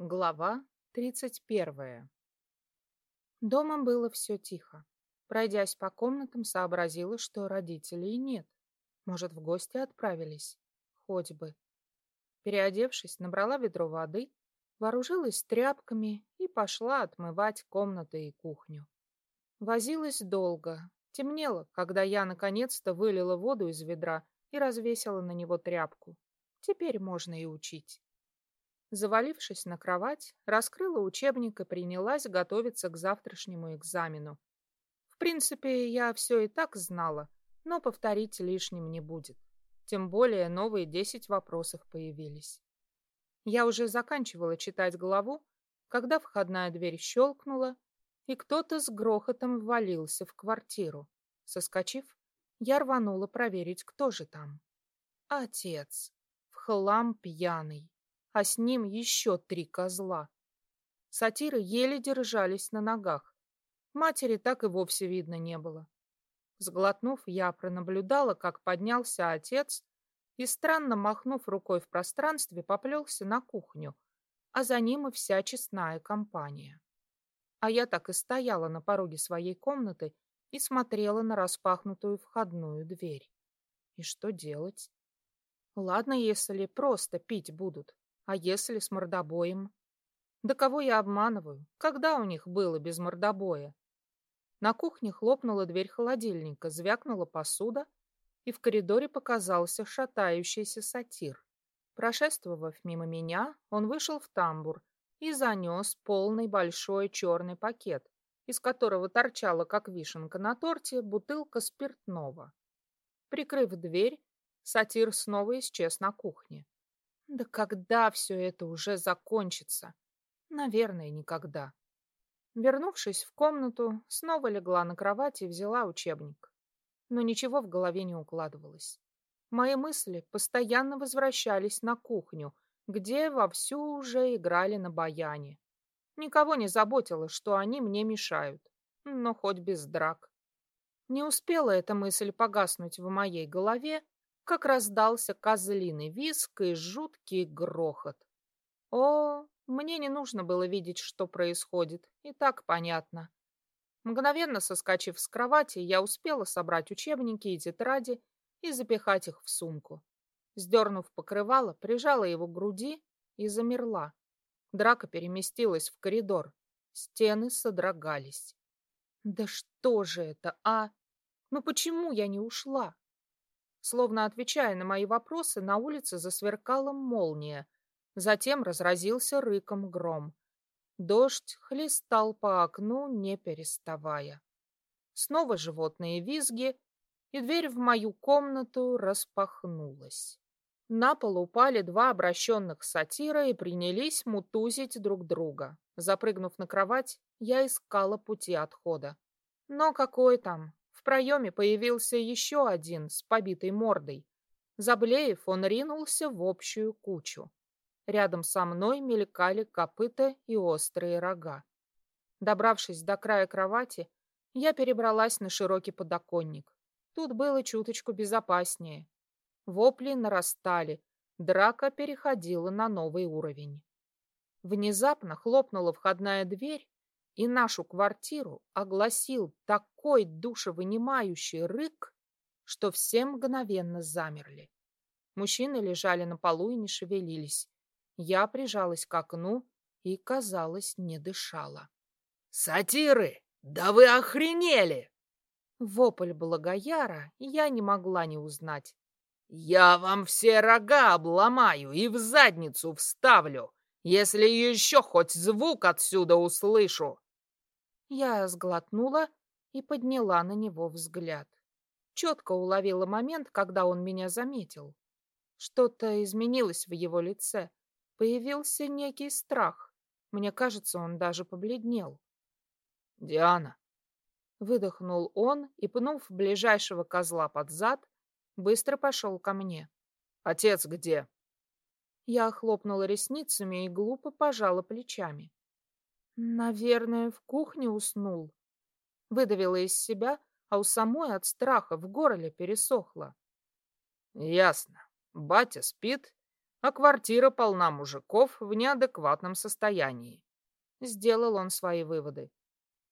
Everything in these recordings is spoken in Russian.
Глава тридцать первая Дома было все тихо. Пройдясь по комнатам, сообразила, что родителей нет. Может, в гости отправились? Хоть бы. Переодевшись, набрала ведро воды, вооружилась тряпками и пошла отмывать комнаты и кухню. Возилась долго. Темнело, когда я наконец-то вылила воду из ведра и развесила на него тряпку. Теперь можно и учить. Завалившись на кровать, раскрыла учебник и принялась готовиться к завтрашнему экзамену. В принципе, я все и так знала, но повторить лишним не будет. Тем более новые десять вопросов появились. Я уже заканчивала читать главу, когда входная дверь щелкнула, и кто-то с грохотом ввалился в квартиру. Соскочив, я рванула проверить, кто же там. Отец. В хлам пьяный а с ним еще три козла. Сатиры еле держались на ногах. Матери так и вовсе видно не было. Сглотнув, я пронаблюдала, как поднялся отец и, странно махнув рукой в пространстве, поплелся на кухню, а за ним и вся честная компания. А я так и стояла на пороге своей комнаты и смотрела на распахнутую входную дверь. И что делать? Ладно, если просто пить будут. А если с мордобоем? Да кого я обманываю? Когда у них было без мордобоя? На кухне хлопнула дверь холодильника, звякнула посуда, и в коридоре показался шатающийся сатир. Прошествовав мимо меня, он вышел в тамбур и занес полный большой черный пакет, из которого торчала, как вишенка на торте, бутылка спиртного. Прикрыв дверь, сатир снова исчез на кухне. Да когда все это уже закончится? Наверное, никогда. Вернувшись в комнату, снова легла на кровать и взяла учебник. Но ничего в голове не укладывалось. Мои мысли постоянно возвращались на кухню, где вовсю уже играли на баяне. Никого не заботило, что они мне мешают, но хоть без драк. Не успела эта мысль погаснуть в моей голове, как раздался козлиный виск и жуткий грохот. О, мне не нужно было видеть, что происходит, и так понятно. Мгновенно соскочив с кровати, я успела собрать учебники и тетради и запихать их в сумку. Сдернув покрывало, прижала его к груди и замерла. Драка переместилась в коридор. Стены содрогались. Да что же это, а? Ну почему я не ушла? Словно отвечая на мои вопросы, на улице засверкала молния. Затем разразился рыком гром. Дождь хлестал по окну, не переставая. Снова животные визги, и дверь в мою комнату распахнулась. На пол упали два обращенных сатира и принялись мутузить друг друга. Запрыгнув на кровать, я искала пути отхода. Но какой там? В проеме появился еще один с побитой мордой. Заблеев, он ринулся в общую кучу. Рядом со мной мелькали копыта и острые рога. Добравшись до края кровати, я перебралась на широкий подоконник. Тут было чуточку безопаснее. Вопли нарастали, драка переходила на новый уровень. Внезапно хлопнула входная дверь, и нашу квартиру огласил такой душевынимающий рык, что все мгновенно замерли. Мужчины лежали на полу и не шевелились. Я прижалась к окну и, казалось, не дышала. «Сатиры! Да вы охренели!» Вопль Благояра я не могла не узнать. «Я вам все рога обломаю и в задницу вставлю, если еще хоть звук отсюда услышу!» Я сглотнула и подняла на него взгляд. Четко уловила момент, когда он меня заметил. Что-то изменилось в его лице. Появился некий страх. Мне кажется, он даже побледнел. «Диана!» Выдохнул он и, пнув ближайшего козла под зад, быстро пошел ко мне. «Отец где?» Я хлопнула ресницами и глупо пожала плечами. Наверное, в кухне уснул. Выдавила из себя, а у самой от страха в горле пересохло. Ясно. Батя спит, а квартира полна мужиков в неадекватном состоянии. Сделал он свои выводы.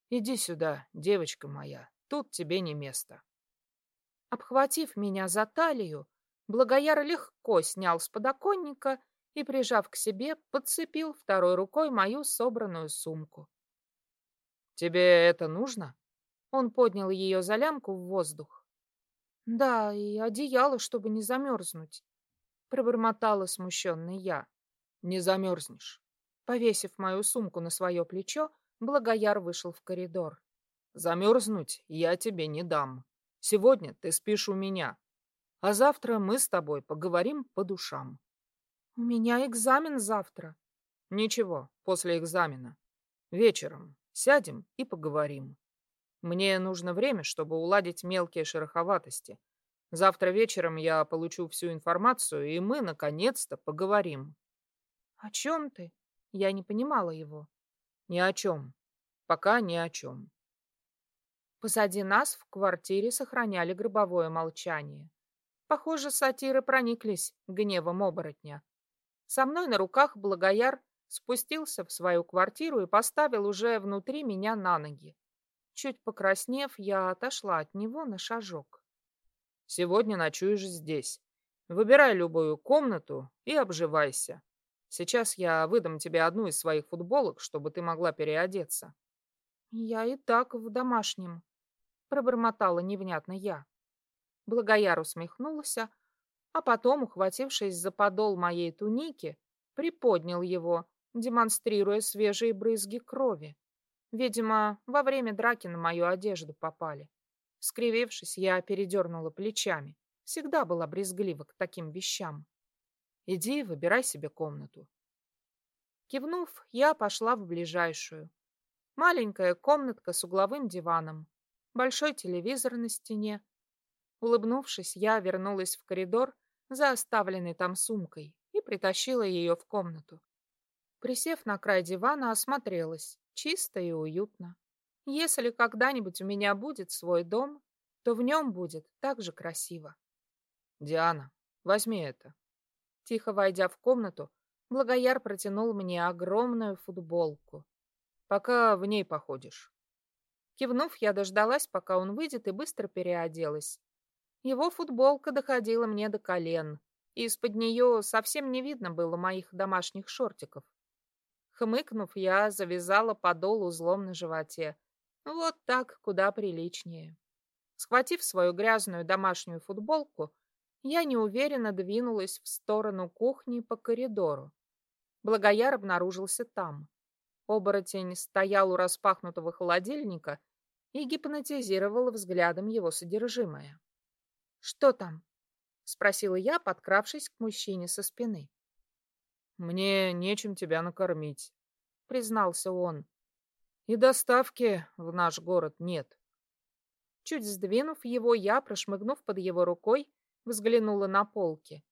Иди сюда, девочка моя, тут тебе не место. Обхватив меня за талию, Благояр легко снял с подоконника и, прижав к себе, подцепил второй рукой мою собранную сумку. «Тебе это нужно?» Он поднял ее за лямку в воздух. «Да, и одеяло, чтобы не замерзнуть», — пробормотала смущенный я. «Не замерзнешь». Повесив мою сумку на свое плечо, Благояр вышел в коридор. «Замерзнуть я тебе не дам. Сегодня ты спишь у меня, а завтра мы с тобой поговорим по душам». «У меня экзамен завтра». «Ничего, после экзамена. Вечером сядем и поговорим. Мне нужно время, чтобы уладить мелкие шероховатости. Завтра вечером я получу всю информацию, и мы, наконец-то, поговорим». «О чем ты?» Я не понимала его. Ни о чем. Пока ни о чем. Позади нас в квартире сохраняли гробовое молчание. Похоже, сатиры прониклись гневом оборотня. Со мной на руках Благояр спустился в свою квартиру и поставил уже внутри меня на ноги. Чуть покраснев, я отошла от него на шажок. «Сегодня ночуешь здесь. Выбирай любую комнату и обживайся. Сейчас я выдам тебе одну из своих футболок, чтобы ты могла переодеться. Я и так в домашнем, пробормотала невнятно я. Благояр усмехнулся, а потом, ухватившись за подол моей туники, приподнял его, демонстрируя свежие брызги крови. Видимо, во время драки на мою одежду попали. Скривившись, я передернула плечами. Всегда была брезглива к таким вещам. Иди, выбирай себе комнату. Кивнув, я пошла в ближайшую. Маленькая комнатка с угловым диваном, большой телевизор на стене. Улыбнувшись, я вернулась в коридор за оставленной там сумкой и притащила ее в комнату. Присев на край дивана, осмотрелась. Чисто и уютно. Если когда-нибудь у меня будет свой дом, то в нем будет так же красиво. Диана, возьми это. Тихо войдя в комнату, Благояр протянул мне огромную футболку. «Пока в ней походишь». Кивнув, я дождалась, пока он выйдет, и быстро переоделась. Его футболка доходила мне до колен, и из-под нее совсем не видно было моих домашних шортиков. Хмыкнув, я завязала подол узлом на животе. Вот так, куда приличнее. Схватив свою грязную домашнюю футболку, я неуверенно двинулась в сторону кухни по коридору. Благояр обнаружился там. Оборотень стоял у распахнутого холодильника и гипнотизировал взглядом его содержимое. «Что там?» — спросила я, подкравшись к мужчине со спины. «Мне нечем тебя накормить», — признался он. «И доставки в наш город нет». Чуть сдвинув его, я, прошмыгнув под его рукой, взглянула на полки.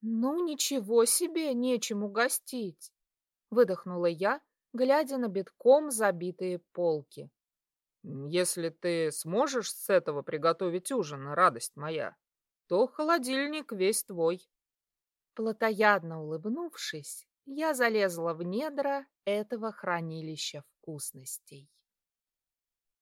«Ну, ничего себе, нечем угостить!» — выдохнула я, глядя на битком забитые полки. «Если ты сможешь с этого приготовить ужин, радость моя, то холодильник весь твой». Платоядно улыбнувшись, я залезла в недра этого хранилища вкусностей.